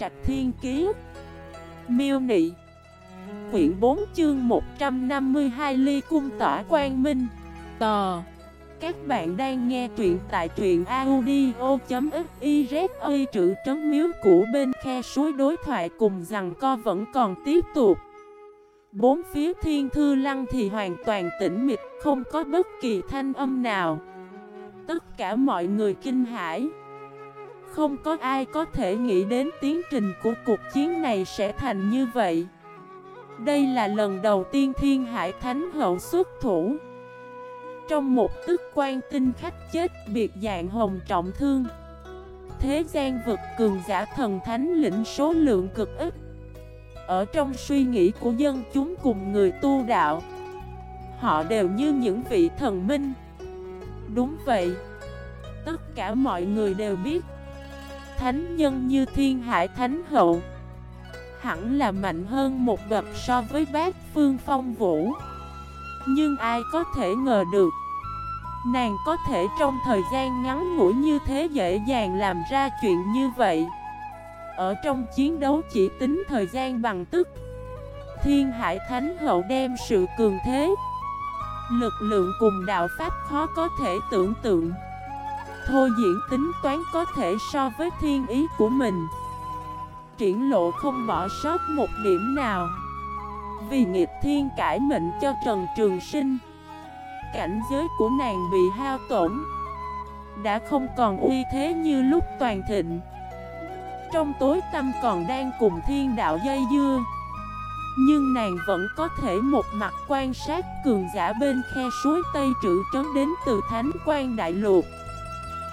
Trạch Thiên Kiế Miêu Nị. Quyển 4 chương 152 Ly Cung Tỏa Quang Minh. Tò. Các bạn đang nghe truyện tại truyện audio.xyz ơi trữ trấn miếu cũ bên khe suối đối thoại cùng rằng co vẫn còn tiếp tục. Bốn phía thiên thư lăng thì hoàn toàn tĩnh mịch, Không có bất kỳ thanh âm nào. Tất cả mọi người kinh hãi. Không có ai có thể nghĩ đến tiến trình của cuộc chiến này sẽ thành như vậy. Đây là lần đầu tiên thiên hải thánh hậu xuất thủ. Trong một tức quan tinh khách chết biệt dạng hồng trọng thương, Thế gian vực cường giả thần thánh lĩnh số lượng cực ít. Ở trong suy nghĩ của dân chúng cùng người tu đạo, Họ đều như những vị thần minh. Đúng vậy, Tất cả mọi người đều biết Thánh nhân như thiên hải thánh hậu, Hẳn là mạnh hơn một bậc so với bác phương phong vũ. Nhưng ai có thể ngờ được, Nàng có thể trong thời gian ngắn ngủi như thế dễ dàng làm ra chuyện như vậy. Ở trong chiến đấu chỉ tính thời gian bằng tức, Thiên Hải Thánh Hậu đem sự cường thế, Lực lượng cùng đạo Pháp khó có thể tưởng tượng. Thô diễn tính toán có thể so với thiên ý của mình. Triển lộ không bỏ sót một điểm nào. Vì nghiệp thiên cải mệnh cho Trần Trường Sinh, Cảnh giới của nàng bị hao tổn, Đã không còn uy thế như lúc toàn thịnh. Trong tối tâm còn đang cùng thiên đạo dây dưa, Nhưng nàng vẫn có thể một mặt quan sát cường giả bên khe suối Tây trữ trấn đến từ Thánh quan Đại luộc.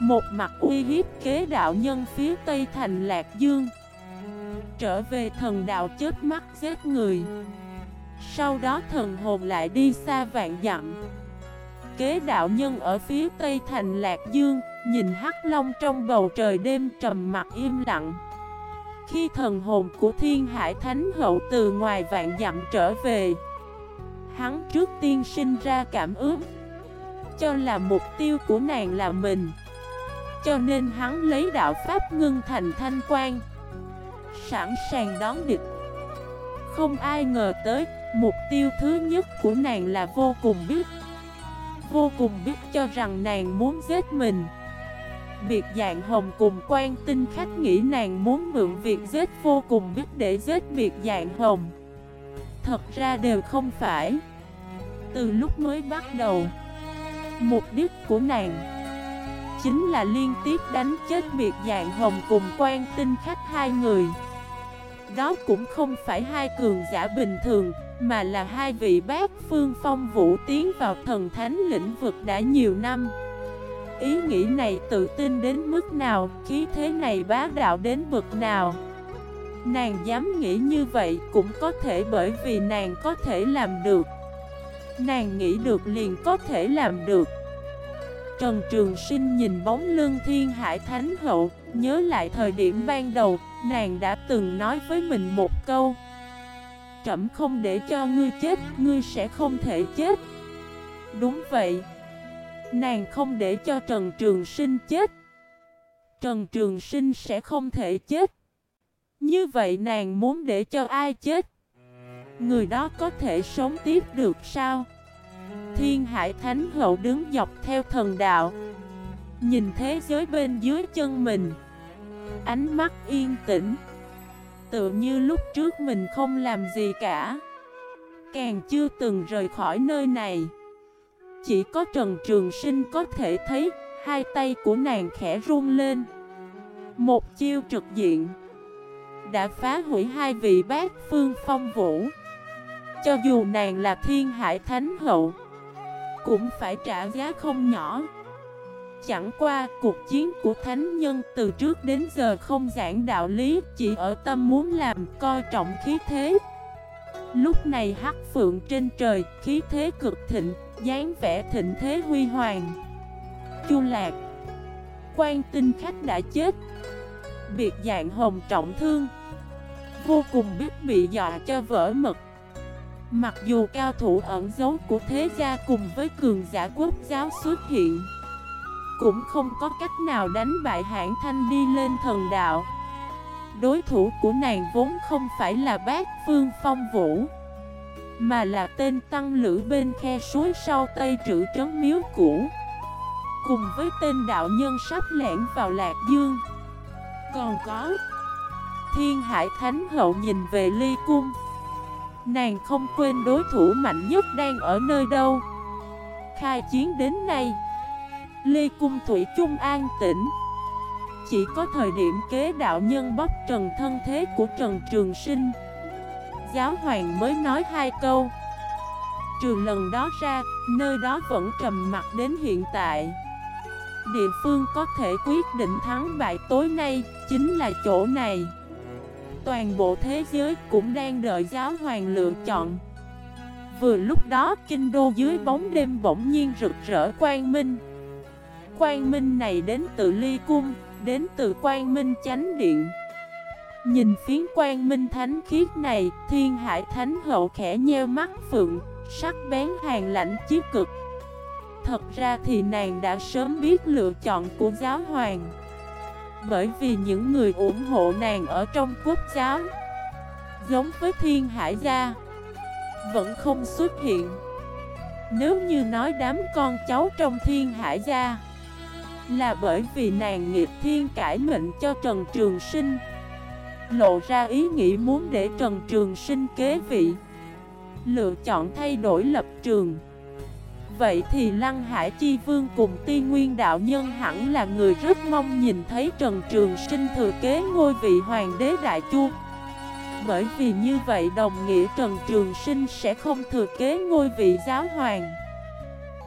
Một mặt uy hiếp kế đạo nhân phía Tây thành Lạc Dương. Trở về thần đạo chết mắt giết người. Sau đó thần hồn lại đi xa vạn dặm. Kế đạo nhân ở phía Tây thành Lạc Dương, Nhìn hắc long trong bầu trời đêm trầm mặt im lặng. Khi thần hồn của thiên hải thánh hậu từ ngoài vạn dặm trở về, Hắn trước tiên sinh ra cảm ứng Cho là mục tiêu của nàng là mình. Cho nên hắn lấy đạo pháp ngưng thành thanh quan. Sẵn sàng đón địch. Không ai ngờ tới, Mục tiêu thứ nhất của nàng là vô cùng biết. Vô cùng biết cho rằng nàng muốn giết mình. Việc dạng hồng cùng quan tinh khách nghĩ nàng muốn mượn việc giết vô cùng biết để giết việc dạng hồng. Thật ra đều không phải. Từ lúc mới bắt đầu, Mục đích của nàng Chính là liên tiếp đánh chết biệt dạng hồng cùng quan tinh khách hai người. Đó cũng không phải hai cường giả bình thường Mà là hai vị bác phương phong vũ tiến vào thần thánh lĩnh vực đã nhiều năm. Ý nghĩ này tự tin đến mức nào, khí thế này bá đạo đến bực nào. Nàng dám nghĩ như vậy cũng có thể bởi vì nàng có thể làm được. Nàng nghĩ được liền có thể làm được. Trần Trường Sinh nhìn bóng lưng thiên hải thánh hậu, Nhớ lại thời điểm ban đầu, Nàng đã từng nói với mình một câu. Trẩm không để cho ngươi chết, Ngươi sẽ không thể chết. Đúng vậy. Nàng không để cho Trần Trường Sinh chết. Trần Trường Sinh sẽ không thể chết. Như vậy nàng muốn để cho ai chết? Người đó có thể sống tiếp được sao? Thiên Hải Thánh Hậu đứng dọc theo thần đạo. Nhìn thế giới bên dưới chân mình. Ánh mắt yên tĩnh. Tựa như lúc trước mình không làm gì cả. Càng chưa từng rời khỏi nơi này. Chỉ có Trần Trường Sinh có thể thấy, Hai tay của nàng khẽ run lên. Một chiêu trực diện. Đã phá hủy hai vị bác phương phong vũ. Cho dù nàng là thiên hải thánh hậu cũng phải trả giá không nhỏ Chẳng qua cuộc chiến của thánh nhân từ trước đến giờ không giảng đạo lý Chỉ ở tâm muốn làm coi trọng khí thế Lúc này hắc phượng trên trời, khí thế cực thịnh, dáng vẻ thịnh thế huy hoàng. Chu lạc, quan tinh khách đã chết, biệt dạng hồng trọng thương, vô cùng biết bị dọa cho vỡ mật. Mặc dù cao thủ ẩn dấu của thế gia cùng với cường giả quốc giáo xuất hiện, cũng không có cách nào đánh bại hãng thanh đi lên thần đạo. Đối thủ của nàng vốn không phải là bác Phương Phong Vũ Mà là tên tăng lữ bên khe suối sau Tây Trữ Trấn Miếu Cũ Cùng với tên đạo nhân sắp lẻn vào Lạc Dương Còn có Thiên Hải Thánh Hậu nhìn về ly cung Nàng không quên đối thủ mạnh nhất đang ở nơi đâu. Khai chiến đến nay Lê Cung Thủy chung an tĩnh. Chỉ có thời điểm kế đạo nhân bóc trần thân thế của Trần Trường Sinh. Giáo hoàng mới nói hai câu. Trừ lần đó ra, nơi đó vẫn trầm mặt đến hiện tại. Địa phương có thể quyết định thắng bại tối nay, chính là chỗ này. Toàn bộ thế giới cũng đang đợi giáo hoàng lựa chọn. Vừa lúc đó kinh đô dưới bóng đêm bỗng nhiên rực rỡ quang minh. Quang minh này đến từ ly cung, đến từ quang minh chánh điện. Nhìn phiến quang minh thánh khiết này, thiên hải thánh hậu khẽ nheo mắt phượng, sắc bén hàng lãnh chí cực. Thật ra thì nàng đã sớm biết lựa chọn của giáo hoàng. Bởi vì những người ủng hộ nàng ở trong quốc giáo, Giống với thiên hải gia, Vẫn không xuất hiện. Nếu như nói đám con cháu trong thiên hải gia Là bởi vì nàng nghiệp thiên cải mệnh cho Trần Trường Sinh, Lộ ra ý nghĩ muốn để Trần Trường Sinh kế vị, Lựa chọn thay đổi lập trường. Vậy thì Lăng Hải Chi Vương cùng Ti Nguyên Đạo Nhân hẳn là người rất mong nhìn thấy Trần Trường Sinh thừa kế ngôi vị Hoàng đế Đại Chu. Bởi vì như vậy đồng nghĩa Trần Trường Sinh sẽ không thừa kế ngôi vị giáo hoàng.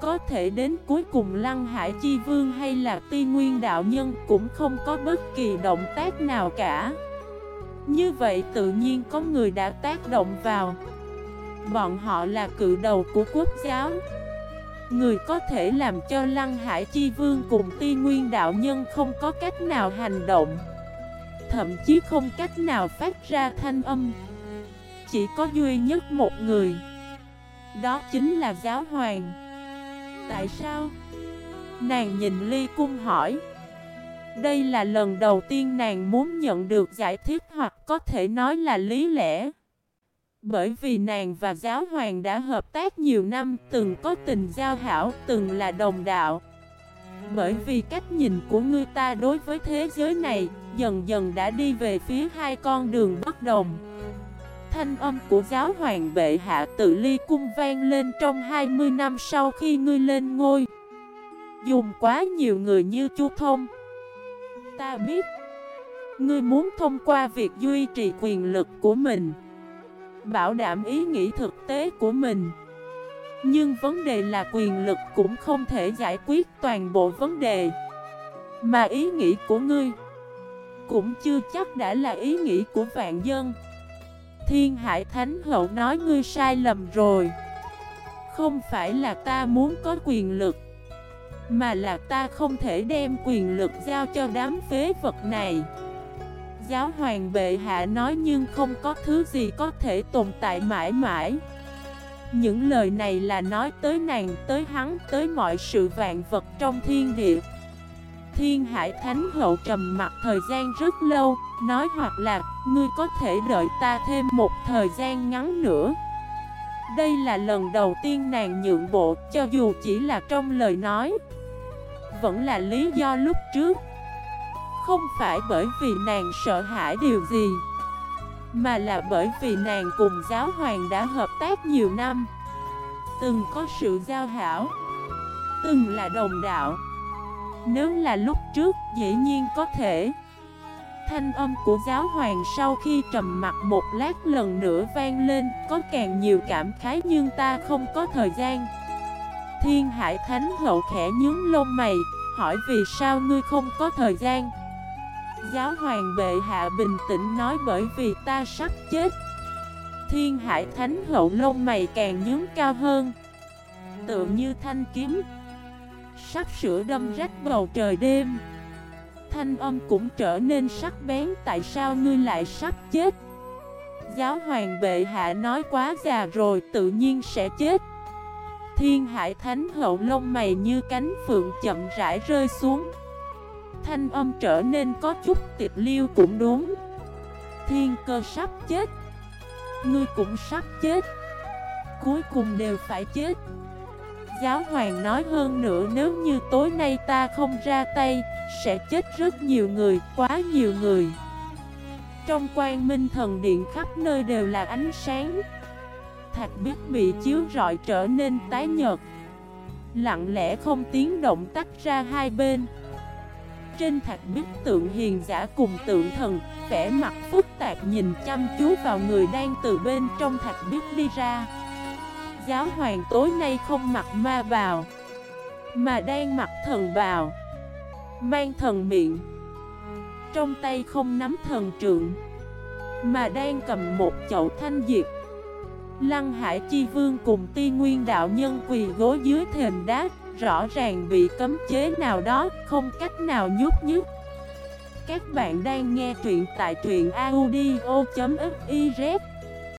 Có thể đến cuối cùng Lăng Hải Chi Vương hay là Ti Nguyên Đạo Nhân cũng không có bất kỳ động tác nào cả. Như vậy tự nhiên có người đã tác động vào. Bọn họ là cự đầu của quốc giáo. Người có thể làm cho Lăng Hải Chi Vương cùng Ti Nguyên Đạo Nhân không có cách nào hành động. Thậm chí không cách nào phát ra thanh âm. Chỉ có duy nhất một người. Đó chính là giáo hoàng. Tại sao? Nàng nhìn Ly Cung hỏi. Đây là lần đầu tiên nàng muốn nhận được giải thích hoặc có thể nói là lý lẽ bởi vì nàng và giáo hoàng đã hợp tác nhiều năm Từng có tình giao hảo, từng là đồng đạo. Bởi vì cách nhìn của người ta đối với thế giới này Dần dần đã đi về phía hai con đường bất đồng. Thanh âm của giáo hoàng bệ hạ tự ly cung vang lên trong 20 năm sau khi ngươi lên ngôi. Dùng quá nhiều người như chu thông. Ta biết Ngươi muốn thông qua việc duy trì quyền lực của mình bảo đảm ý nghĩ thực tế của mình. Nhưng vấn đề là quyền lực cũng không thể giải quyết toàn bộ vấn đề. Mà ý nghĩ của ngươi Cũng chưa chắc đã là ý nghĩ của vạn dân. Thiên Hải Thánh Hậu nói ngươi sai lầm rồi. Không phải là ta muốn có quyền lực, Mà là ta không thể đem quyền lực giao cho đám phế vật này. Giáo hoàng bệ hạ nói nhưng không có thứ gì có thể tồn tại mãi mãi. Những lời này là nói tới nàng, tới hắn, tới mọi sự vạn vật trong thiên địa. Thiên hải thánh hậu trầm mặt thời gian rất lâu Nói hoặc là, ngươi có thể đợi ta thêm một thời gian ngắn nữa. Đây là lần đầu tiên nàng nhượng bộ cho dù chỉ là trong lời nói. Vẫn là lý do lúc trước không phải bởi vì nàng sợ hãi điều gì, Mà là bởi vì nàng cùng giáo hoàng đã hợp tác nhiều năm. Từng có sự giao hảo, Từng là đồng đạo. Nếu là lúc trước, dĩ nhiên có thể. Thanh âm của giáo hoàng sau khi trầm mặt một lát lần nữa vang lên, Có càng nhiều cảm khái nhưng ta không có thời gian. Thiên hải thánh hậu khẽ nhướng lông mày, Hỏi vì sao ngươi không có thời gian? Giáo hoàng bệ hạ bình tĩnh nói bởi vì ta sắp chết. Thiên hải thánh hậu lông mày càng nhướng cao hơn. Tựa như thanh kiếm. Sắp sửa đâm rách bầu trời đêm. Thanh âm cũng trở nên sắc bén, Tại sao ngươi lại sắp chết? Giáo hoàng bệ hạ nói quá già rồi, tự nhiên sẽ chết. Thiên hải thánh hậu lông mày như cánh phượng chậm rãi rơi xuống thanh âm trở nên có chút tịch liêu cũng đúng. Thiên cơ sắp chết. Ngươi cũng sắp chết. Cuối cùng đều phải chết. Giáo hoàng nói hơn nữa nếu như tối nay ta không ra tay Sẽ chết rất nhiều người, quá nhiều người. Trong quan minh thần điện khắp nơi đều là ánh sáng. Thạch biết bị chiếu rọi trở nên tái nhợt. Lặng lẽ không tiếng động tách ra hai bên. Trên thạch bích tượng hiền giả cùng tượng thần, vẻ mặt phức tạp nhìn chăm chú vào người đang từ bên trong thạch bích đi ra. Giáo hoàng tối nay không mặc ma bào, Mà đang mặc thần bào, Mang thần miệng. Trong tay không nắm thần trượng, Mà đang cầm một chậu thanh diệt. Lăng Hải Chi Vương cùng ti nguyên đạo nhân quỳ gối dưới thềm đá Rõ ràng bị cấm chế nào đó, Không cách nào nhúc nhích Các bạn đang nghe truyện tại truyện audio.fif